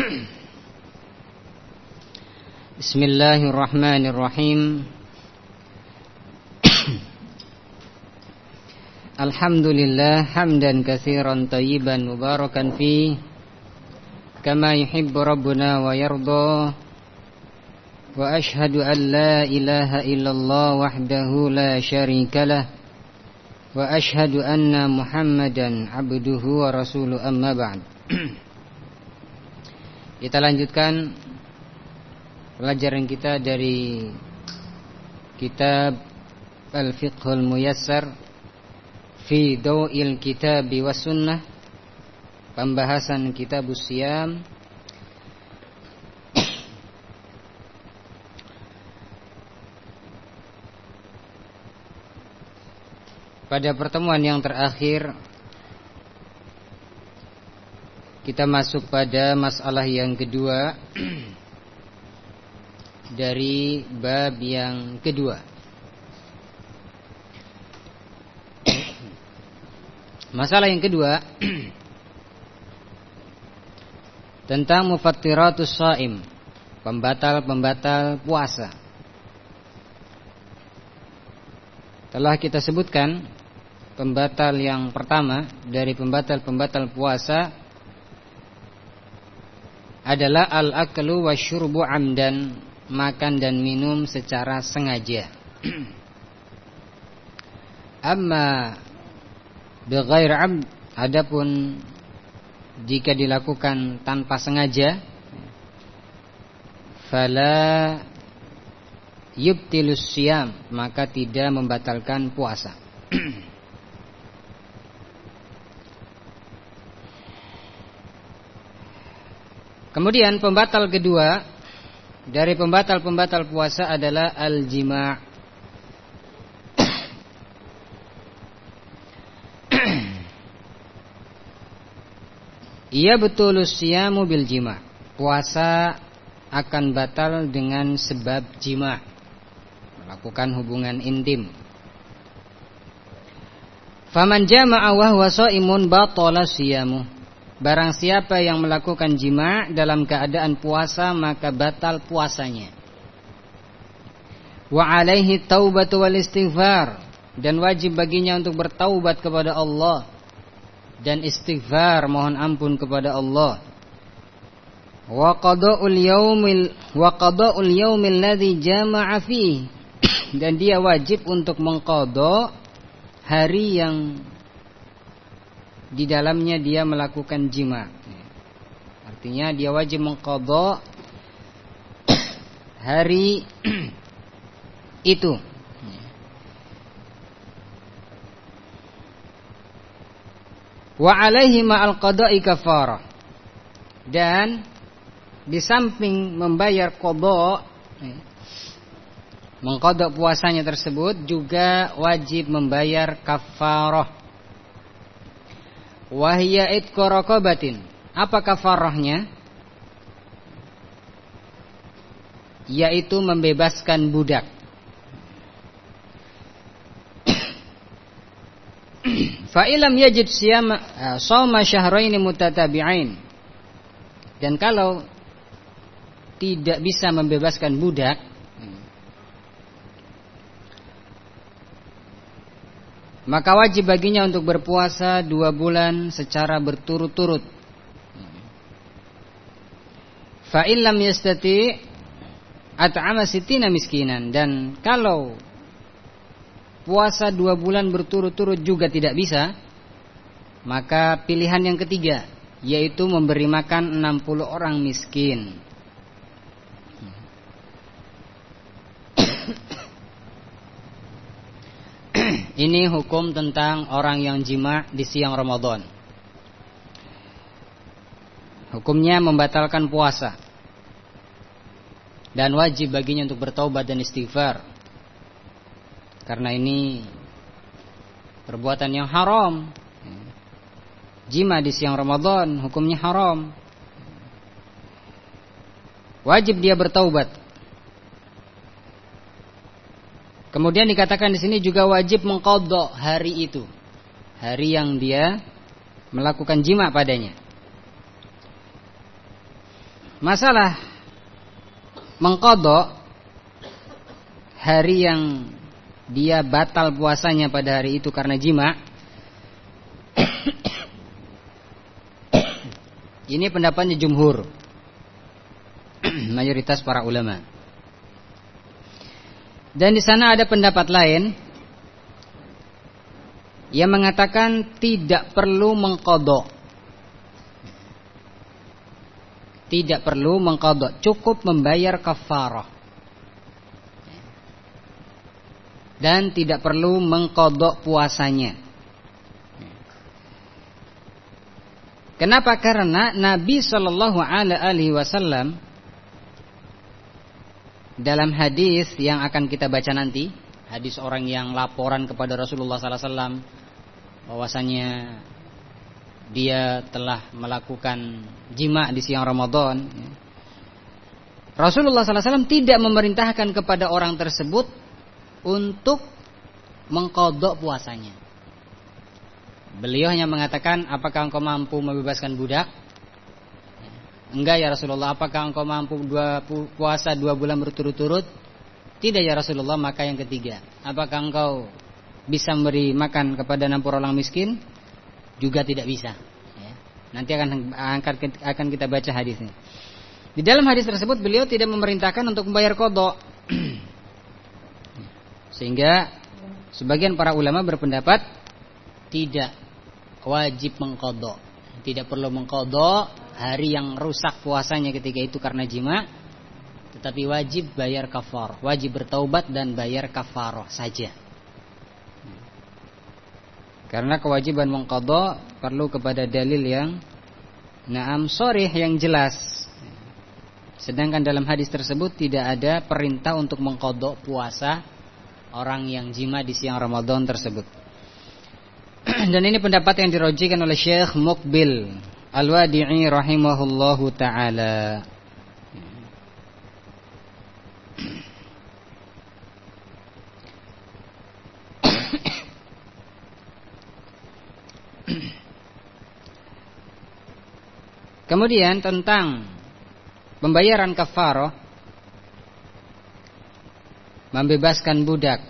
Bismillahirrahmanirrahim. Alhamdulillah hamdan katsiran tayyiban mubarakan fi kama yuhibbu rabbuna wa yarda. Wa ashhadu an la ilaha illallah wahdahu la syarika lah. Wa ashhadu anna muhammadan abduhu wa rasuluh amma ba'd Kita lanjutkan pelajaran kita dari kitab Al-Fiqhul Muyassar fi Daw'il Kitab was Sunnah. Pembahasan kitab Siyam. Pada pertemuan yang terakhir kita masuk pada masalah yang kedua. Dari bab yang kedua. Masalah yang kedua. Tentang mufattiratus saim Pembatal-pembatal puasa. Telah kita sebutkan Pembatal yang pertama Dari pembatal-pembatal puasa adalah al-aklu wasyurbu amdan, makan dan minum secara sengaja. Amma bighair amd, adapun jika dilakukan tanpa sengaja fala yubtilus siyam, maka tidak membatalkan puasa. Kemudian pembatal kedua dari pembatal-pembatal puasa adalah al-jima'. Ia betul siyamu bil jima'. Puasa akan batal dengan sebab jima'. Melakukan hubungan intim. Faman jama'a wa huwa sha'imun batala siyamu. Barang siapa yang melakukan jima dalam keadaan puasa maka batal puasanya. Wa alaihi taubatu wal istighfar dan wajib baginya untuk bertaubat kepada Allah dan istighfar mohon ampun kepada Allah. Wa qada'ul yaumil wa qada'ul yaumil ladzi jama'a dan dia wajib untuk mengqada hari yang di dalamnya dia melakukan jima. Artinya dia wajib mengqadha hari itu. Wa alaihi ma'al qada'i kafarah. Dan di samping membayar qadha mengqadha puasanya tersebut juga wajib membayar kafarah Wahia itqa raqabatin. Apa kafarahnya? Yaitu membebaskan budak. Fa ilam yajid siyama shawma syahrayn mutatabi'ain. Dan kalau tidak bisa membebaskan budak, maka wajib baginya untuk berpuasa dua bulan secara berturut-turut. Fa'ilam yastati at'ama sitina miskinan dan kalau puasa dua bulan berturut-turut juga tidak bisa, maka pilihan yang ketiga yaitu memberi makan 60 orang miskin. Ini hukum tentang orang yang jima di siang Ramadan. Hukumnya membatalkan puasa. Dan wajib baginya untuk bertaubat dan istighfar. Karena ini perbuatan yang haram. Jima di siang Ramadan hukumnya haram. Wajib dia bertaubat Kemudian dikatakan di sini juga wajib mengkodok hari itu, hari yang dia melakukan jima padanya. Masalah mengkodok hari yang dia batal puasanya pada hari itu karena jima. Ini pendapatnya jumhur. Mayoritas para ulama. Dan di sana ada pendapat lain yang mengatakan tidak perlu mengkodok. Tidak perlu mengkodok, cukup membayar kafarah. Dan tidak perlu mengkodok puasanya. Kenapa? Karena Nabi Shallallahu Alaihi Wasallam dalam hadis yang akan kita baca nanti, hadis orang yang laporan kepada Rasulullah Sallallahu Alaihi Wasallam bahwasanya dia telah melakukan jima di siang Ramadan. Rasulullah SAW tidak memerintahkan kepada orang tersebut untuk mengkodok puasanya. Beliau hanya mengatakan, apakah engkau mampu membebaskan budak? Enggak ya Rasulullah, apakah engkau mampu dua puasa dua bulan berturut-turut? Tidak ya Rasulullah, maka yang ketiga, apakah engkau bisa memberi makan kepada 60 orang miskin? juga tidak bisa. Ya. Nanti akan akan kita baca hadisnya. Di dalam hadis tersebut beliau tidak memerintahkan untuk membayar kodok. Sehingga sebagian para ulama berpendapat tidak wajib mengkodok. Tidak perlu mengkodok hari yang rusak puasanya ketika itu karena jima. Tetapi wajib bayar kafar. Wajib bertaubat dan bayar kafaroh saja. Karena kewajiban mengqadha perlu kepada dalil yang naam sorih yang jelas. Sedangkan dalam hadis tersebut tidak ada perintah untuk mengkodok puasa orang yang jima di siang Ramadan tersebut. Dan ini pendapat yang dirojikan oleh Syekh Mukbil Al-Wadi'i rahimahullahu taala. Kemudian tentang pembayaran kafaroh membebaskan budak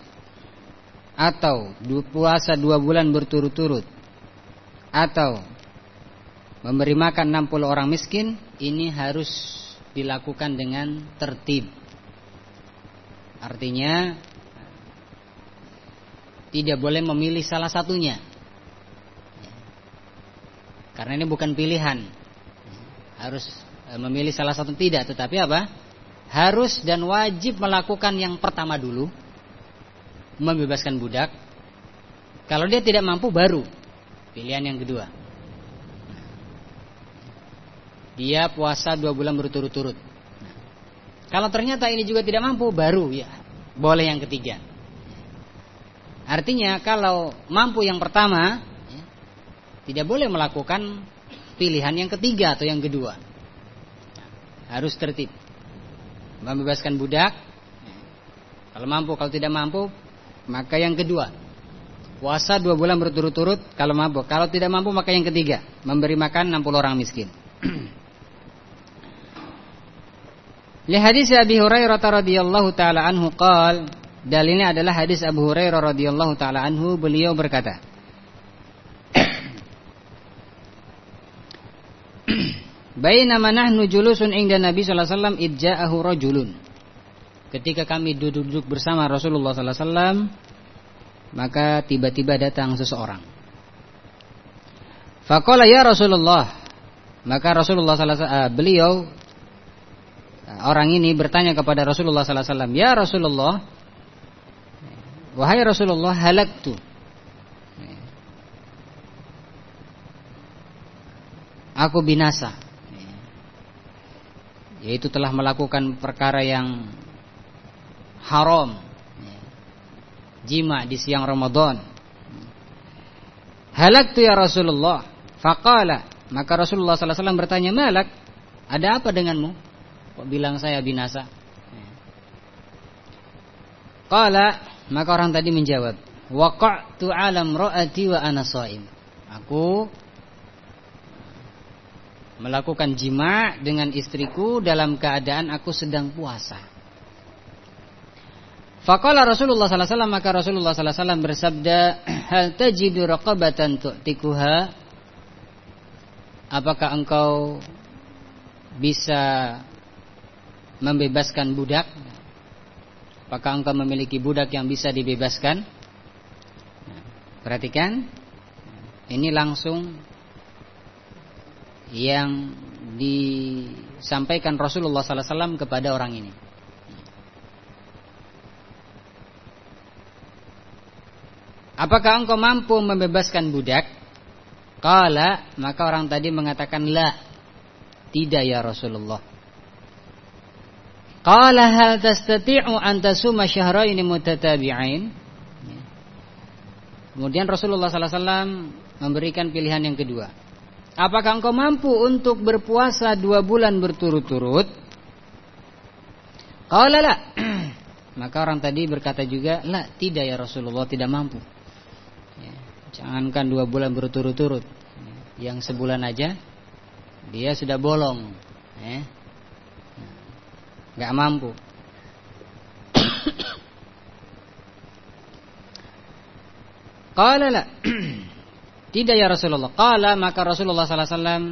atau puasa dua bulan berturut-turut atau memberi makan 60 orang miskin ini harus dilakukan dengan tertib. Artinya tidak boleh memilih salah satunya. Karena ini bukan pilihan harus e, memilih salah satu tidak, tetapi apa? Harus dan wajib melakukan yang pertama dulu, membebaskan budak. Kalau dia tidak mampu baru pilihan yang kedua. Dia puasa dua bulan berturut-turut. kalau ternyata ini juga tidak mampu, baru ya boleh yang ketiga. Artinya kalau mampu yang pertama, ya, tidak boleh melakukan pilihan yang ketiga atau yang kedua. Harus tertib. Membebaskan budak. Kalau mampu, kalau tidak mampu, maka yang kedua. Puasa dua bulan berturut-turut kalau mampu. Kalau tidak mampu, maka yang ketiga. Memberi makan 60 orang miskin. Li hadis Abi Hurairah radhiyallahu taala anhu qal dalilnya adalah hadis Abu Hurairah radhiyallahu taala anhu beliau berkata Bainama nahnu julusun inda Nabi sallallahu alaihi wasallam idja'ahu rajulun. Ketika kami duduk-duduk bersama Rasulullah sallallahu alaihi wasallam, maka tiba-tiba datang seseorang. Faqala ya Rasulullah. Maka Rasulullah sallallahu alaihi wasallam beliau orang ini bertanya kepada Rasulullah sallallahu alaihi wasallam, "Ya Rasulullah, wahai Rasulullah, halaktu." Aku binasa. Yaitu telah melakukan perkara yang haram. Jima di siang Ramadan. Halak tu ya Rasulullah. Faqala. Maka Rasulullah sallallahu alaihi wasallam bertanya malak ada apa denganmu kok bilang saya binasa qala maka orang tadi menjawab waqa'tu alam ra'ati wa ana shaim aku melakukan jima dengan istriku dalam keadaan aku sedang puasa. Faqala Rasulullah sallallahu alaihi wasallam maka Rasulullah sallallahu alaihi wasallam bersabda, "Hal tajidu raqabatan tu'tikuha?" Apakah engkau bisa membebaskan budak? Apakah engkau memiliki budak yang bisa dibebaskan? Perhatikan, ini langsung yang disampaikan Rasulullah SAW kepada orang ini. Apakah engkau mampu membebaskan budak? Kala maka orang tadi mengatakan la. Tidak ya Rasulullah. Qala hal tastati'u an tasuma syahrayn mutatabi'ain? Kemudian Rasulullah sallallahu alaihi wasallam memberikan pilihan yang kedua. Apakah engkau mampu untuk berpuasa dua bulan berturut-turut? Qala la. Maka orang tadi berkata juga, la, tidak ya Rasulullah, tidak mampu. Ya, jangankan dua bulan berturut-turut, yang sebulan aja dia sudah bolong, ya. Nggak mampu. Qala la. Tidak ya Rasulullah. Qala maka Rasulullah sallallahu alaihi wasallam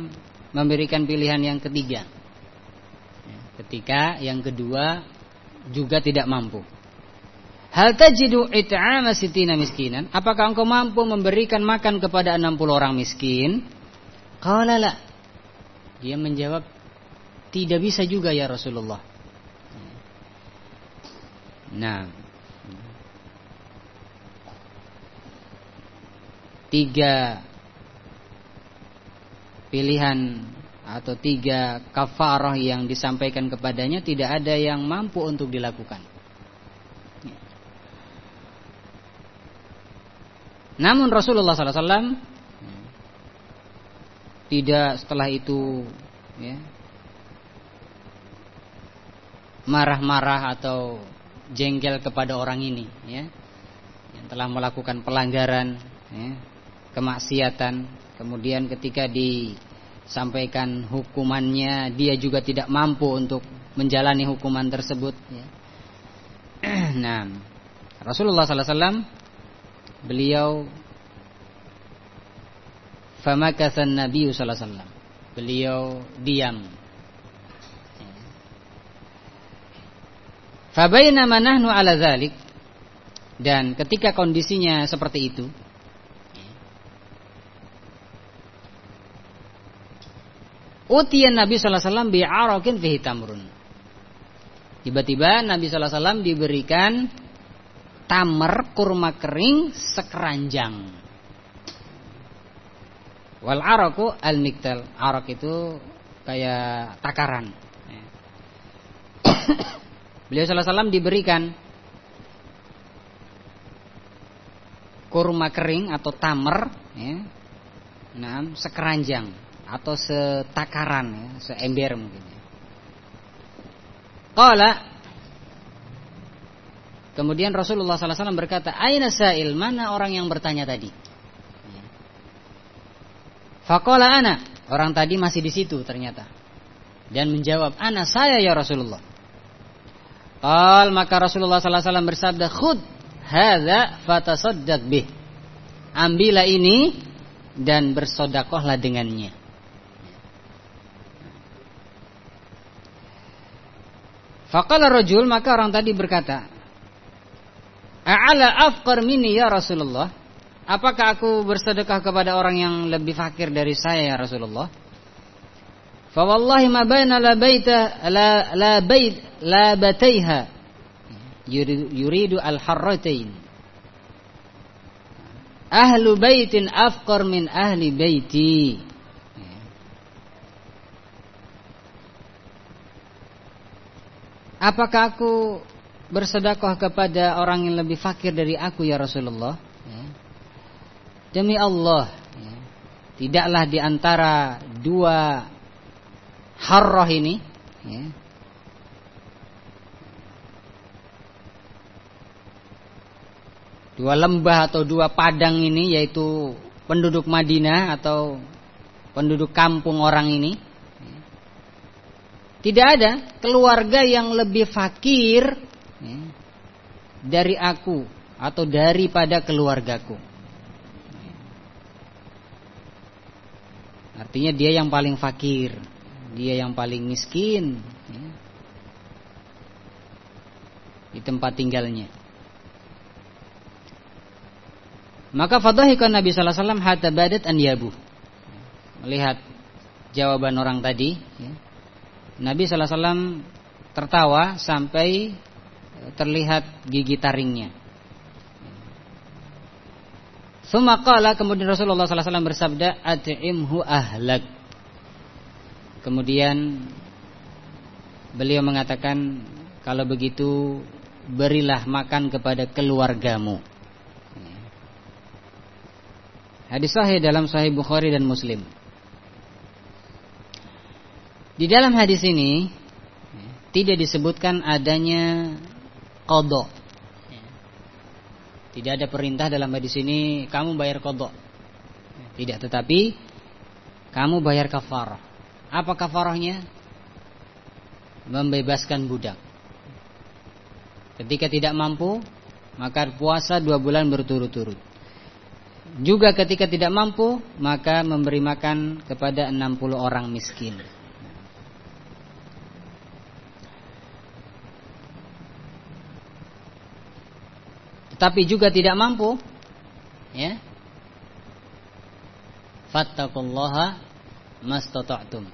memberikan pilihan yang ketiga. Ketika yang kedua juga tidak mampu. Hal tajidu it'ama sitina miskinan? Apakah engkau mampu memberikan makan kepada 60 orang miskin? Qala la. Dia menjawab, tidak bisa juga ya Rasulullah. Nah, tiga pilihan atau tiga kafarah yang disampaikan kepadanya tidak ada yang mampu untuk dilakukan. Namun Rasulullah SAW tidak setelah itu ya, marah-marah atau jengkel kepada orang ini ya, yang telah melakukan pelanggaran ya, kemaksiatan. Kemudian ketika disampaikan hukumannya dia juga tidak mampu untuk menjalani hukuman tersebut ya. nah Rasulullah SAW beliau famakathan Nabi SAW beliau diam Fabainama nahnu ala dhalik dan ketika kondisinya seperti itu Utian Nabi sallallahu alaihi wasallam bi'arakin fihi tamrun. Tiba-tiba Nabi sallallahu alaihi wasallam diberikan tamar kurma kering sekeranjang. Wal araku al miktal. Arak itu kayak takaran. Beliau sallallahu alaihi wasallam diberikan kurma kering atau tamar ya. Nah, sekeranjang atau setakaran ya, seember mungkin. Ya. Kemudian Rasulullah SAW berkata, Aina sa'il, mana orang yang bertanya tadi? Ya. Fakola ana, orang tadi masih di situ ternyata. Dan menjawab, ana saya ya Rasulullah. Qal maka Rasulullah SAW bersabda, khud hadza fatasaddaq bih. Ambillah ini dan bersodakohlah dengannya. Faqala rajul maka orang tadi berkata, "A'ala afqar minni ya Rasulullah?" Apakah aku bersedekah kepada orang yang lebih fakir dari saya ya Rasulullah? Fa wallahi ma baina la baita la la bait la bataiha yuridu al harratain. Ahlu baitin afqar min ahli baiti. Apakah aku bersedekah kepada orang yang lebih fakir dari aku ya Rasulullah? Demi Allah, ya. tidaklah di antara dua harrah ini, ya, dua lembah atau dua padang ini yaitu penduduk Madinah atau penduduk kampung orang ini Tidak ada keluarga yang lebih fakir ya, dari aku atau daripada keluargaku. Artinya dia yang paling fakir, dia yang paling miskin ya, di tempat tinggalnya. Maka fadhahikan Nabi sallallahu alaihi wasallam hatta badat an yabu. Melihat jawaban orang tadi, ya, Nabi sallallahu alaihi wasallam tertawa sampai terlihat gigi taringnya. Sumakala kemudian Rasulullah SAW bersabda At'imhu ahlak Kemudian Beliau mengatakan Kalau begitu Berilah makan kepada keluargamu Hadis sahih dalam sahih Bukhari dan Muslim Di dalam hadis ini Tidak disebutkan adanya Kodok tidak ada perintah dalam hadis ini kamu bayar kodok. Tidak, tetapi kamu bayar kafar. Apa kafarahnya? Membebaskan budak. Ketika tidak mampu, maka puasa dua bulan berturut-turut. Juga ketika tidak mampu, maka memberi makan kepada 60 orang miskin. tapi juga tidak mampu ya fattaqullaha mastata'tum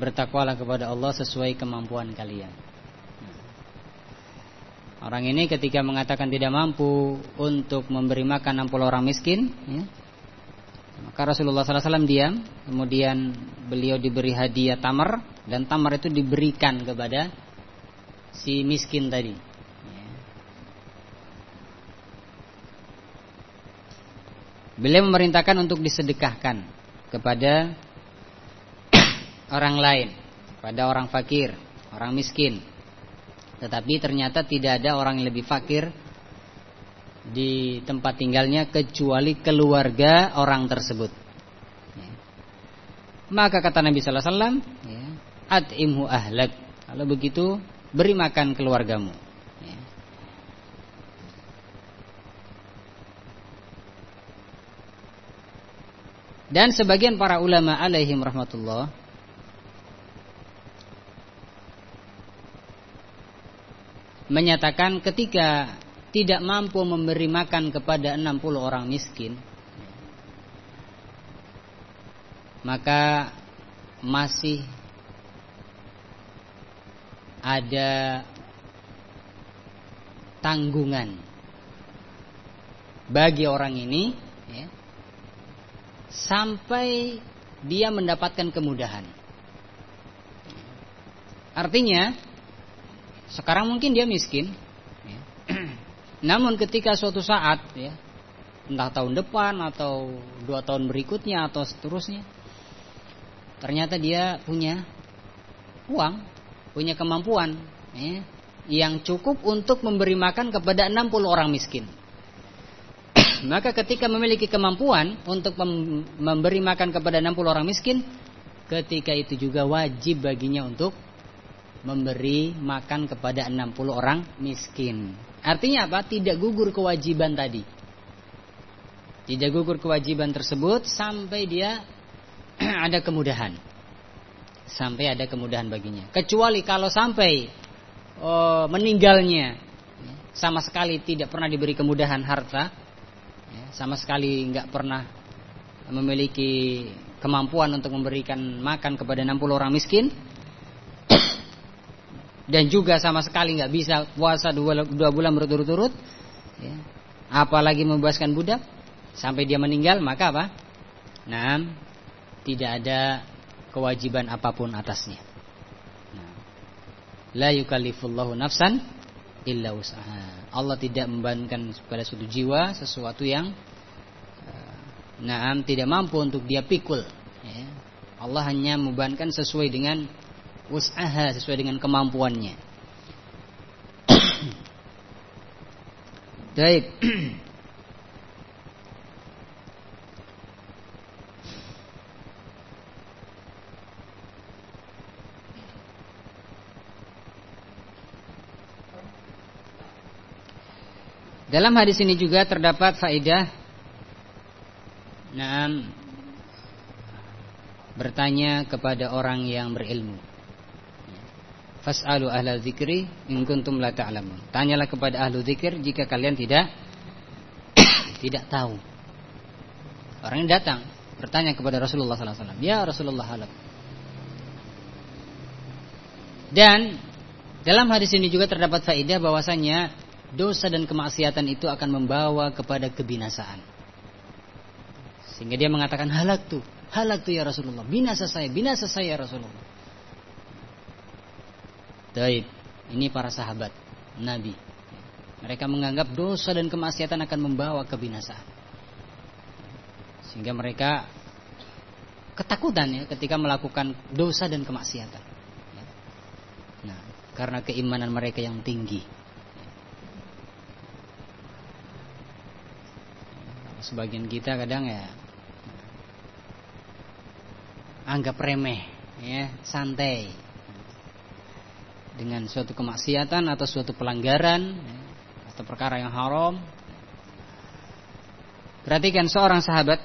bertakwalah kepada Allah sesuai kemampuan kalian Orang ini ketika mengatakan tidak mampu untuk memberi makan 60 orang miskin, ya, maka Rasulullah SAW diam, kemudian beliau diberi hadiah tamar dan tamar itu diberikan kepada si miskin tadi. Beliau memerintahkan untuk disedekahkan kepada orang lain, pada orang fakir, orang miskin. Tetapi ternyata tidak ada orang yang lebih fakir di tempat tinggalnya kecuali keluarga orang tersebut. Ya. Maka kata Nabi Sallallahu Alaihi Wasallam, ya, atimhu ahlak. Kalau begitu beri makan keluargamu. Dan sebagian para ulama alaihim rahmatullah menyatakan ketika tidak mampu memberi makan kepada 60 orang miskin maka masih ada tanggungan bagi orang ini ya, sampai dia mendapatkan kemudahan. Artinya, sekarang mungkin dia miskin, ya. namun ketika suatu saat, ya, entah tahun depan atau dua tahun berikutnya atau seterusnya, ternyata dia punya uang, punya kemampuan, ya, yang cukup untuk memberi makan kepada 60 orang miskin. Maka ketika memiliki kemampuan untuk memberi makan kepada 60 orang miskin, ketika itu juga wajib baginya untuk memberi makan kepada 60 orang miskin. Artinya apa? Tidak gugur kewajiban tadi. Tidak gugur kewajiban tersebut sampai dia ada kemudahan. Sampai ada kemudahan baginya. Kecuali kalau sampai oh, meninggalnya sama sekali tidak pernah diberi kemudahan harta, sama sekali nggak pernah memiliki kemampuan untuk memberikan makan kepada 60 orang miskin dan juga sama sekali nggak bisa puasa dua, dua bulan berturut-turut ya, apalagi membebaskan budak sampai dia meninggal maka apa nah tidak ada kewajiban apa pun atasnya nah, la yukallifullahu nafsan illa usaha. Allah tidak membebankan kepada suatu jiwa sesuatu yang naam tidak mampu untuk dia pikul. Ya. Allah hanya membebankan sesuai dengan Usaha sesuai dengan kemampuannya. Baik. Dalam hadis ini juga terdapat faedah Nah, bertanya kepada orang yang berilmu. Fas'alu ahla zikri in kuntum la ta'lamun. Tanyalah kepada ahlu zikir jika kalian tidak tidak tahu. Orang ini datang bertanya kepada Rasulullah sallallahu alaihi wasallam, "Ya Rasulullah halak." Dan dalam hadis ini juga terdapat faedah bahwasanya dosa dan kemaksiatan itu akan membawa kepada kebinasaan. Sehingga dia mengatakan halak tuh, halak tuh ya Rasulullah, binasa saya, binasa saya ya Rasulullah. Taib, ini para sahabat Nabi. Mereka menganggap dosa dan kemaksiatan akan membawa kebinasaan. Sehingga mereka ketakutan ya ketika melakukan dosa dan kemaksiatan. Nah, karena keimanan mereka yang tinggi. Sebagian kita kadang ya anggap remeh, ya, santai. Dengan suatu kemaksiatan atau suatu pelanggaran atau perkara yang haram. Perhatikan seorang sahabat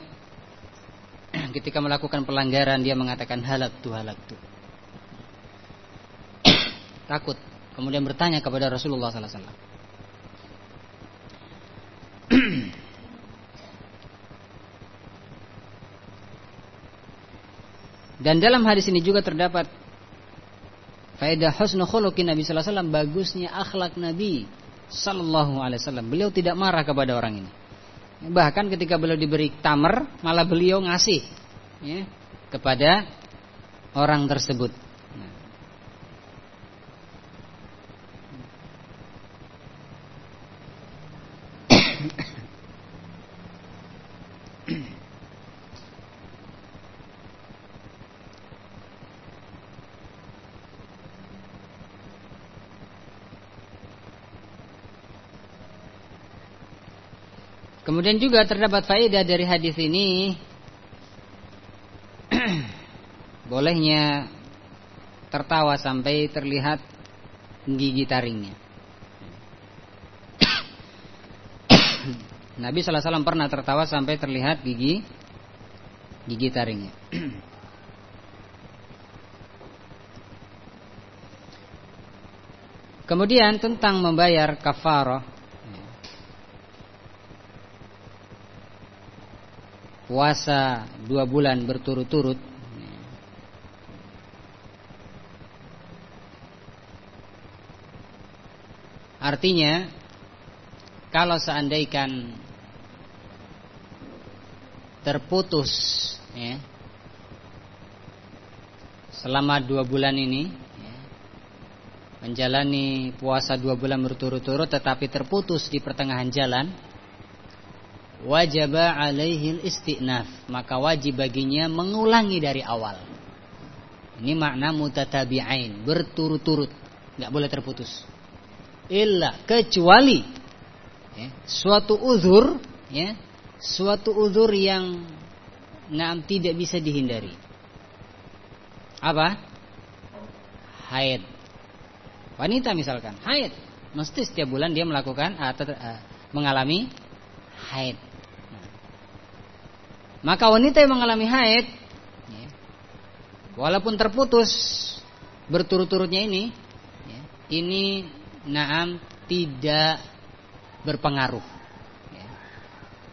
ketika melakukan pelanggaran dia mengatakan halak tu halak tu. Takut. Kemudian bertanya kepada Rasulullah sallallahu alaihi wasallam. Dan dalam hadis ini juga terdapat faedah husnul khuluqin Nabi sallallahu alaihi wasallam bagusnya akhlak Nabi sallallahu alaihi wasallam. Beliau tidak marah kepada orang ini. Bahkan ketika beliau diberi tamar, malah beliau ngasih ya, kepada orang tersebut. Kemudian juga terdapat faedah dari hadis ini bolehnya tertawa sampai terlihat gigi taringnya. Nabi alaihi wasallam pernah tertawa sampai terlihat gigi gigi taringnya. Kemudian tentang membayar kafarah puasa dua bulan berturut-turut. Artinya kalau seandainya terputus ya, selama dua bulan ini ya, menjalani puasa dua bulan berturut-turut tetapi terputus di pertengahan jalan wajaba alaihi istinaf. Maka wajib baginya mengulangi dari awal. Ini makna mutatabi'ain. Berturut-turut. Nggak boleh terputus. Illa. Kecuali ya, suatu uzur ya suatu uzur yang nah, tidak bisa dihindari. Apa? Haid. Wanita misalkan. Haid. Mesti setiap bulan dia melakukan atau uh, mengalami haid maka wanita yang mengalami haid ya, Walaupun terputus Berturut-turutnya ini ya, Ini Naam tidak Berpengaruh ya.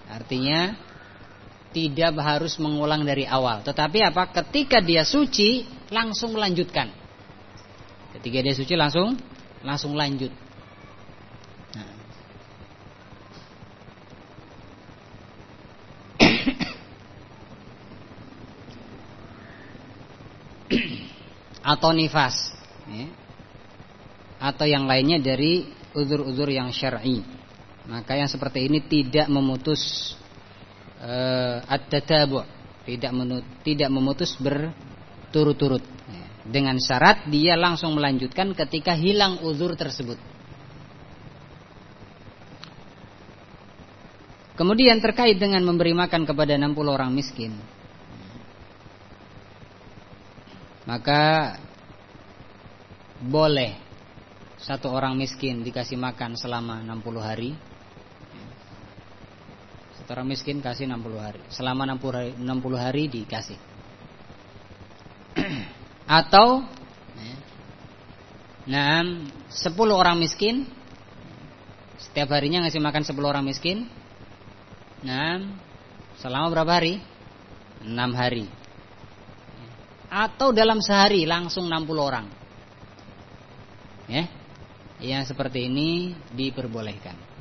Artinya Tidak harus mengulang dari awal. Tetapi apa? Ketika dia suci Langsung melanjutkan. Ketika dia suci langsung Langsung lanjut atau nifas. Ya. atau yang lainnya dari uzur-uzur yang syar'i. Maka yang seperti ini tidak memutus uh, at-tatabu. Tidak tidak memutus berturut-turut. Ya. dengan syarat dia langsung melanjutkan ketika hilang uzur tersebut. Kemudian terkait dengan memberi makan kepada 60 orang miskin maka boleh satu orang miskin dikasih makan selama 60 hari orang miskin kasih 60 hari. Selama 60 hari, 60 hari dikasih. Atau nah 10 orang miskin setiap harinya ngasih makan 10 orang miskin. Nah, selama berapa hari? 6 hari. Atau dalam sehari langsung 60 orang. Ya. Yang seperti ini diperbolehkan.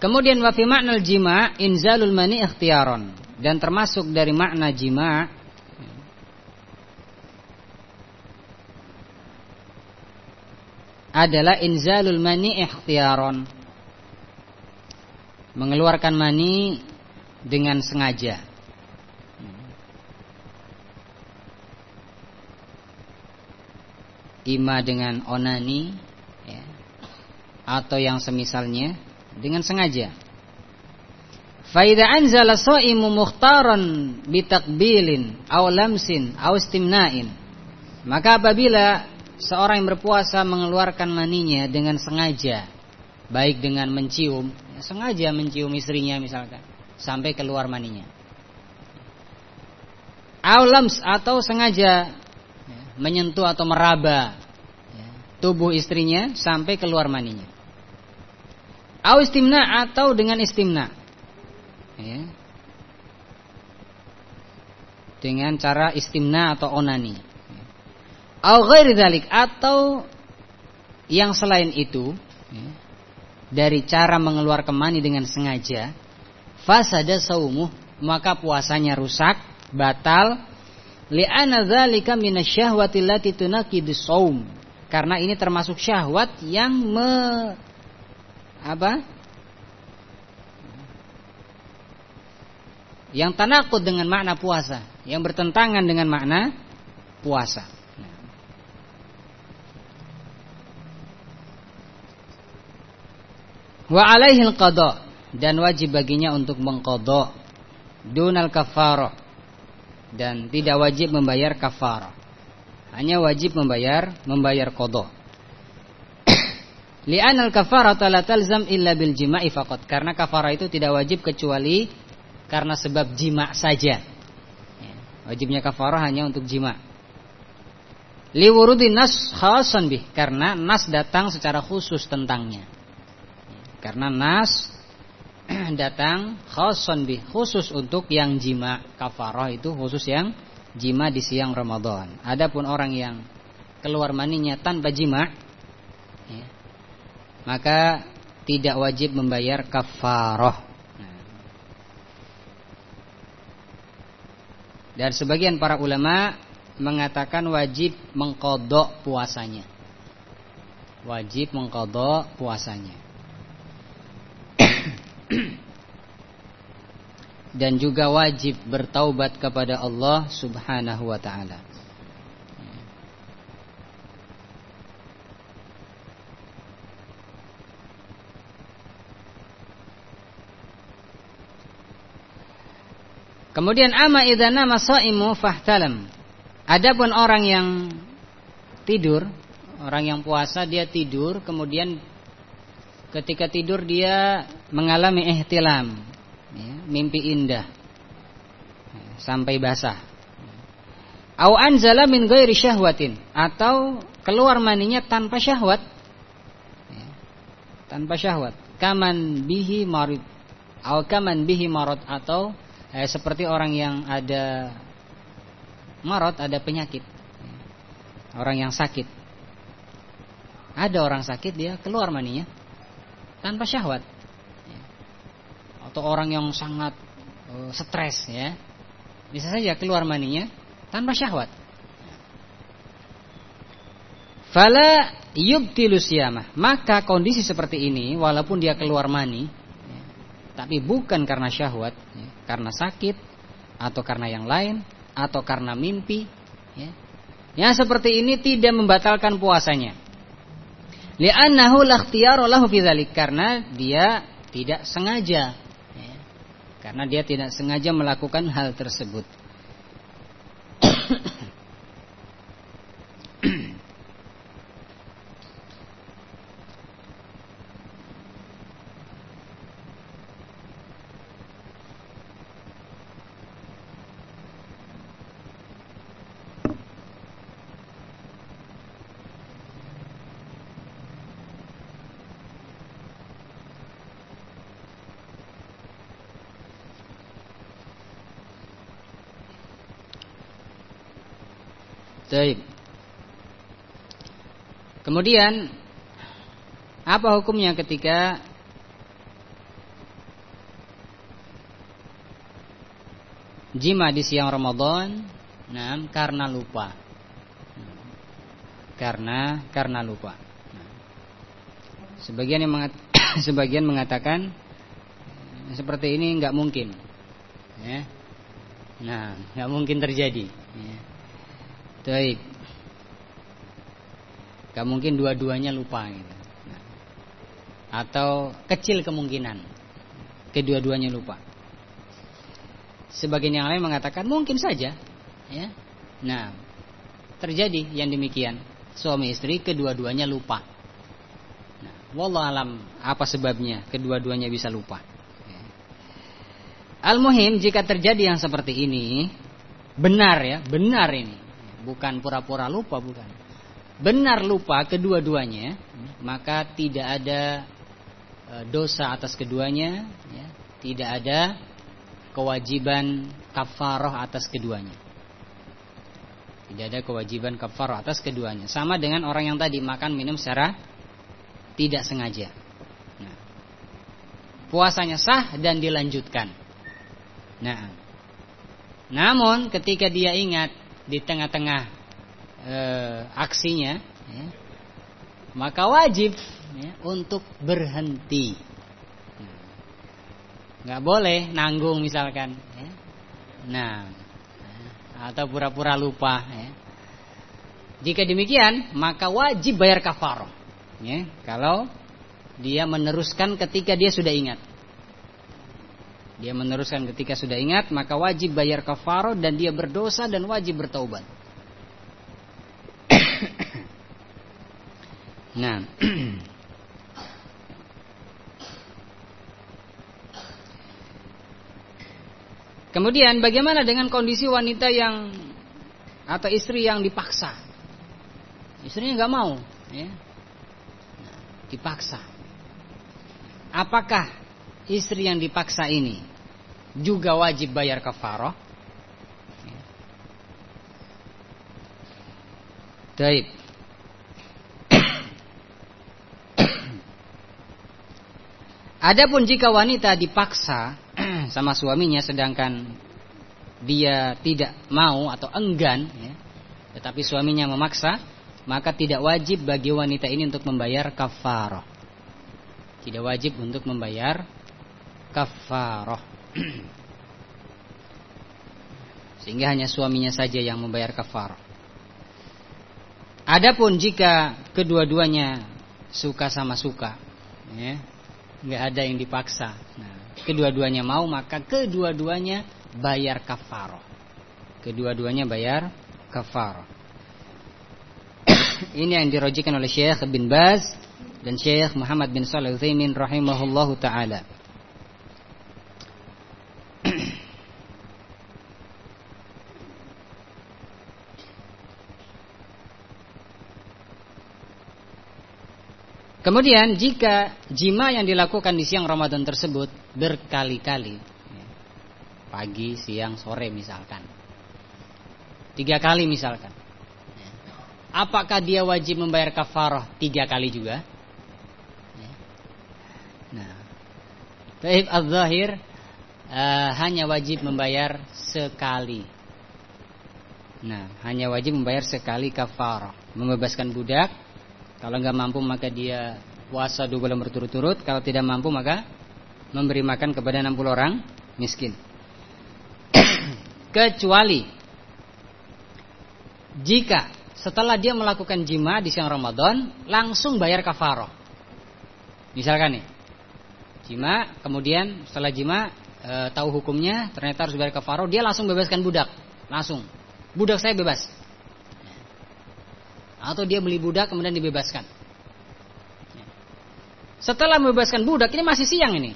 Kemudian wa fi ma'nal jima' inzalul mani ikhtiyaron. Dan termasuk dari makna jima' adalah inzalul mani ikhtiyaron. Mengeluarkan mani dengan sengaja. Ima dengan onani ya, atau yang semisalnya dengan sengaja. Faida anzala shaimu mukhtaran bitakbilin aw lamsin aw istimna'in. Maka apabila seorang yang berpuasa mengeluarkan maninya dengan sengaja, baik dengan mencium, ya sengaja mencium istrinya misalkan, sampai keluar maninya. Aw lams atau sengaja ya, menyentuh atau meraba ya, tubuh istrinya sampai keluar maninya. Au istimna atau dengan istimna. Ya. Dengan cara istimna atau onani. Au ghairi dzalik atau yang selain itu ya, dari cara mengeluarkan mani dengan sengaja fasada saumuh maka puasanya rusak batal li'anna dzalika minasyahwati allati tunaqidu karena ini termasuk syahwat yang me apa? Yang tanakut dengan makna puasa, yang bertentangan dengan makna puasa. Wa alaihi qada dan wajib baginya untuk mengqada dunal kafarah dan tidak wajib membayar kafarah. Hanya wajib membayar membayar qada. Li'anal kafarata la talzam illa bil jima'i faqat. Karena kafarah itu tidak wajib kecuali karena sebab jima saja. Ya, wajibnya kafarah hanya untuk jima. Liwurudi nas khasan bih. Karena nas datang secara khusus tentangnya. Karena nas datang khasan bih. Khusus untuk yang jima. Kafarah itu khusus yang jima di siang Ramadan. Adapun orang yang keluar maninya tanpa jima maka tidak wajib membayar kafarah. Dan sebagian para ulama mengatakan wajib mengkodok puasanya. Wajib mengkodok puasanya. Dan juga wajib bertaubat kepada Allah subhanahu wa ta'ala. Kemudian ama idana masaimu fahtalam. Adapun orang yang tidur, orang yang puasa dia tidur, kemudian ketika tidur dia mengalami ihtilam, ya, mimpi indah sampai basah. Au anzala min ghairi syahwatin atau keluar maninya tanpa syahwat. Ya, tanpa syahwat. Kaman bihi marid. Au kaman bihi marad atau eh, seperti orang yang ada marot, ada penyakit, orang yang sakit. Ada orang sakit dia keluar maninya tanpa syahwat, atau orang yang sangat uh, stres ya, bisa saja keluar maninya tanpa syahwat. Fala yubtilu siyamah. Maka kondisi seperti ini walaupun dia keluar mani ya, tapi bukan karena syahwat ya, karena sakit atau karena yang lain atau karena mimpi ya. Yang seperti ini tidak membatalkan puasanya. Li'annahu lahu fi karena dia tidak sengaja. Ya. Karena dia tidak sengaja melakukan hal tersebut. Baik. Kemudian apa hukumnya ketika jima di siang Ramadan? Nah, karena lupa. Karena karena lupa. Sebagian yang mengat, sebagian mengatakan seperti ini nggak mungkin. Ya. Nah, nggak mungkin terjadi. Ya. Baik. Gak mungkin dua-duanya lupa gitu. Atau kecil kemungkinan kedua-duanya lupa. Sebagian yang lain mengatakan mungkin saja, ya. Nah, terjadi yang demikian. Suami istri kedua-duanya lupa. Nah, wallah alam apa sebabnya kedua-duanya bisa lupa. Al-muhim jika terjadi yang seperti ini benar ya, benar ini bukan pura-pura lupa bukan. Benar lupa kedua-duanya, maka tidak ada e, dosa atas keduanya, ya. tidak ada kewajiban kafaroh atas keduanya. Tidak ada kewajiban kafaroh atas keduanya. Sama dengan orang yang tadi makan minum secara tidak sengaja. Nah, puasanya sah dan dilanjutkan. Nah, namun ketika dia ingat di tengah-tengah e, aksinya, ya, maka wajib ya, untuk berhenti. Nggak boleh nanggung misalkan. Ya. Nah, atau pura-pura lupa. Ya. Jika demikian, maka wajib bayar kafar. Ya, kalau dia meneruskan ketika dia sudah ingat. Dia meneruskan ketika sudah ingat maka wajib bayar kafarah dan dia berdosa dan wajib bertaubat. nah. Kemudian bagaimana dengan kondisi wanita yang atau istri yang dipaksa? Istrinya nggak mau, ya. Nah, dipaksa. Apakah istri yang dipaksa ini juga wajib bayar kafarah. Taib. Adapun jika wanita dipaksa sama suaminya sedangkan dia tidak mau atau enggan ya, tetapi suaminya memaksa, maka tidak wajib bagi wanita ini untuk membayar kafarah. Tidak wajib untuk membayar kafarah. Sehingga hanya suaminya saja yang membayar kafar. Adapun jika kedua-duanya suka sama suka, ya, nggak ada yang dipaksa. Nah, kedua-duanya mau maka kedua-duanya bayar kafar. Kedua-duanya bayar kafar. Ini yang dirojikan oleh Syekh bin Baz dan Syekh Muhammad bin Shalih Utsaimin rahimahullahu taala. Kemudian jika jima yang dilakukan di siang Ramadan tersebut berkali-kali, pagi, siang, sore misalkan, tiga kali misalkan, apakah dia wajib membayar kafarah tiga kali juga? Nah, Taib al-Zahir uh, hanya wajib membayar sekali. Nah, hanya wajib membayar sekali kafarah, membebaskan budak kalau nggak mampu maka dia puasa dua bulan berturut-turut. Kalau tidak mampu maka memberi makan kepada 60 orang miskin. Kecuali jika setelah dia melakukan jima di siang Ramadan langsung bayar kafaroh. Misalkan nih, jima kemudian setelah jima e, tahu hukumnya ternyata harus bayar kafaroh, dia langsung bebaskan budak, langsung. Budak saya bebas. Atau dia beli budak kemudian dibebaskan. Setelah membebaskan budak ini masih siang ini.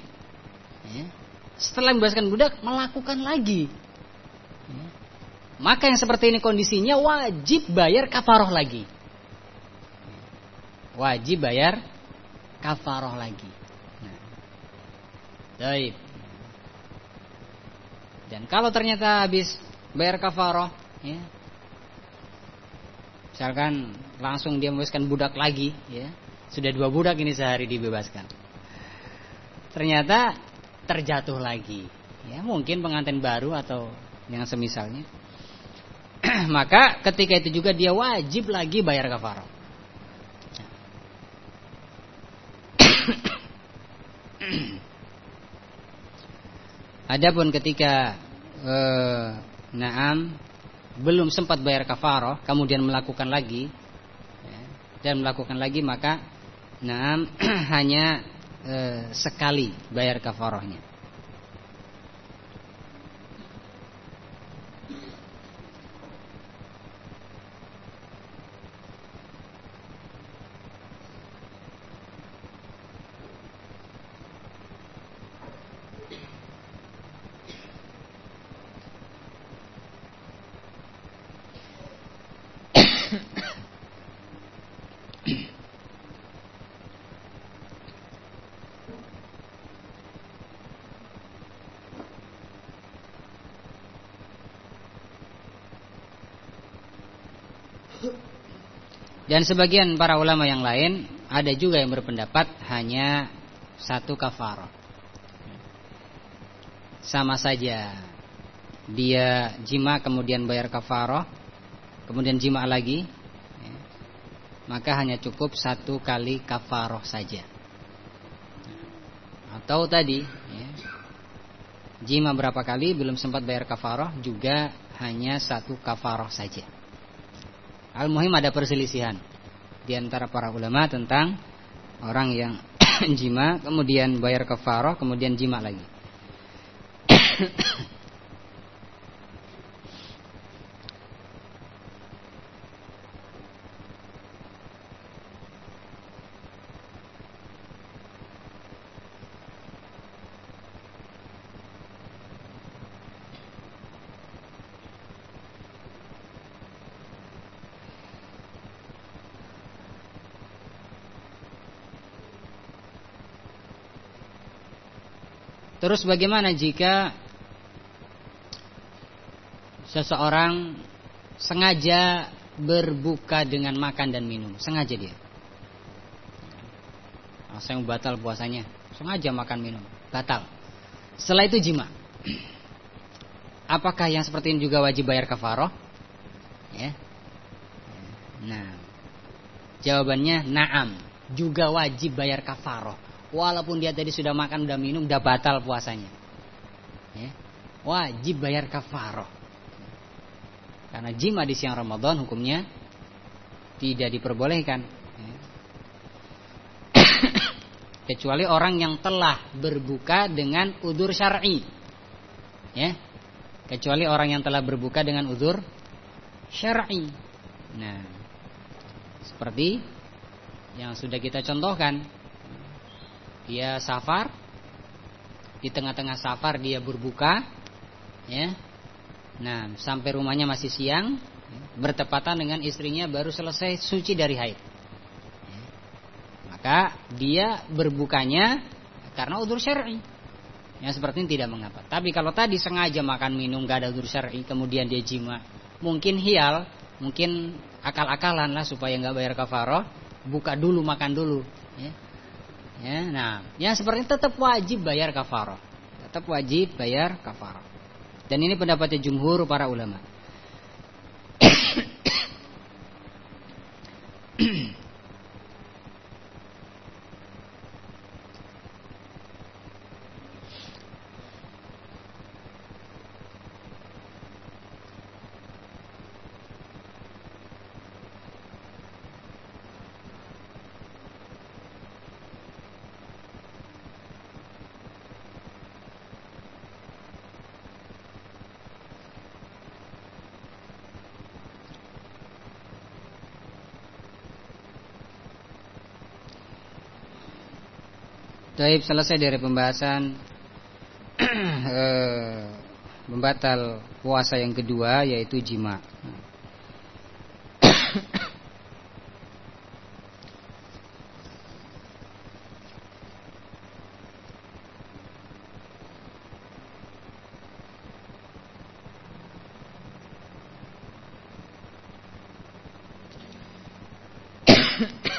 Setelah membebaskan budak melakukan lagi maka yang seperti ini kondisinya wajib bayar kafaroh lagi. Wajib bayar kafaroh lagi. Nah. Dan kalau ternyata habis bayar kafaroh, ya, misalkan langsung dia membebaskan budak lagi, ya, sudah dua budak ini sehari dibebaskan. Ternyata terjatuh lagi, ya mungkin pengantin baru atau yang semisalnya maka ketika itu juga dia wajib lagi bayar kafarah. Adapun ketika eh, Naam belum sempat bayar kafarah, kemudian melakukan lagi ya, dan melakukan lagi maka Naam hanya eh, sekali bayar kafarahnya. Dan sebagian para ulama yang lain ada juga yang berpendapat hanya satu kafarah. Sama saja dia jima kemudian bayar kafarah, kemudian jima lagi, ya, maka hanya cukup satu kali kafarah saja. Atau tadi ya, jima berapa kali belum sempat bayar kafarah juga hanya satu kafarah saja. Al-Muhim ada perselisihan di antara para ulama tentang orang yang jima kemudian bayar kafarah kemudian jima lagi. Terus bagaimana jika seseorang sengaja berbuka dengan makan dan minum, sengaja dia. Nah, saya mau batal puasanya, sengaja makan minum, batal. Setelah itu jima. Apakah yang seperti ini juga wajib bayar kafaroh? Ya. Nah, jawabannya naam, juga wajib bayar kafaroh walaupun dia tadi sudah makan, sudah minum, sudah batal puasanya. Ya. Wajib bayar kafaroh. Karena jima di siang Ramadan hukumnya tidak diperbolehkan. Ya. Kecuali orang yang telah berbuka dengan udur syar'i. Ya. Kecuali orang yang telah berbuka dengan udur syar'i. Nah, seperti yang sudah kita contohkan dia safar. Di tengah-tengah safar dia berbuka ya. Nah sampai rumahnya masih siang bertepatan dengan istrinya baru selesai suci dari haid. Maka dia berbukanya karena udur syar'i. Ya seperti ini tidak mengapa. Tapi kalau tadi sengaja makan minum gak ada udur syar'i kemudian dia jima mungkin hial mungkin akal-akalan lah supaya nggak bayar kafaroh. Buka dulu makan dulu ya Ya, nah, yang seperti ini tetap wajib bayar kafarah. Tetap wajib bayar kafarah. Dan ini pendapatnya jumhur para ulama. Taib selesai dari pembahasan eh, membatal puasa yang kedua yaitu jima.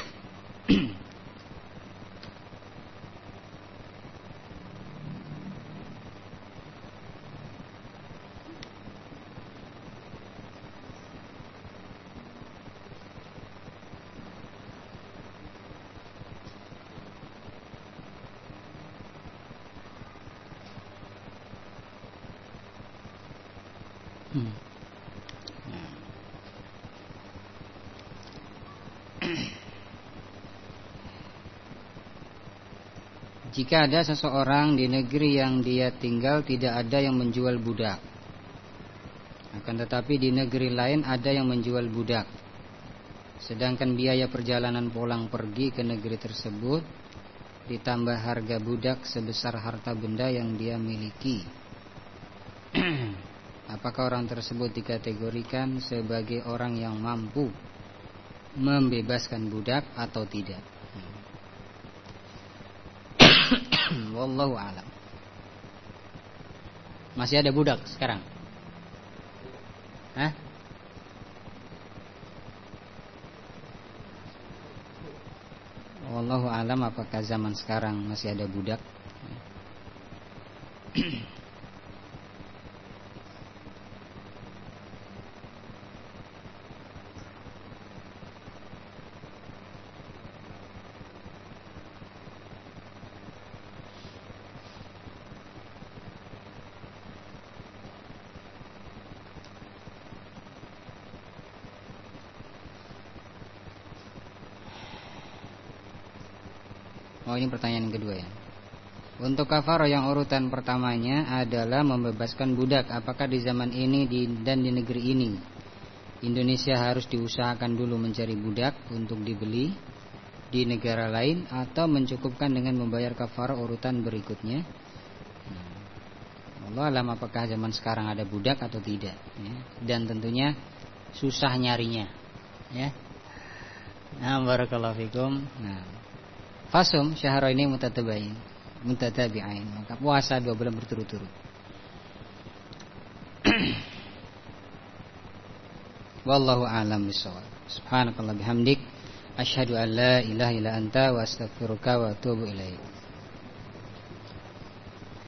Jika ada seseorang di negeri yang dia tinggal tidak ada yang menjual budak. Akan tetapi di negeri lain ada yang menjual budak. Sedangkan biaya perjalanan pulang pergi ke negeri tersebut Ditambah harga budak sebesar harta benda yang dia miliki. Apakah orang tersebut dikategorikan sebagai orang yang mampu Membebaskan budak atau tidak Wallahu alam. Masih ada budak sekarang? Hah? Wallahu alam apakah zaman sekarang masih ada budak? Oh ini pertanyaan kedua ya. Untuk kafaro yang urutan pertamanya adalah membebaskan budak. Apakah di zaman ini di, dan di negeri ini Indonesia harus diusahakan dulu mencari budak untuk dibeli di negara lain Atau mencukupkan dengan membayar kafaro urutan berikutnya? Hmm. Allah alam apakah zaman sekarang ada budak atau tidak ya. Dan tentunya susah nyarinya ya. Nah barakallahu fikum. Nah Fasum syahrul ini mutatabain mutatabi'ain. Maka puasa dua bulan berturut-turut. Wallahu a'lam bishawab subhanakallah bihamdik. Asyhadu an la ilaha illa anta wa astaghfiruka wa atubu ilaik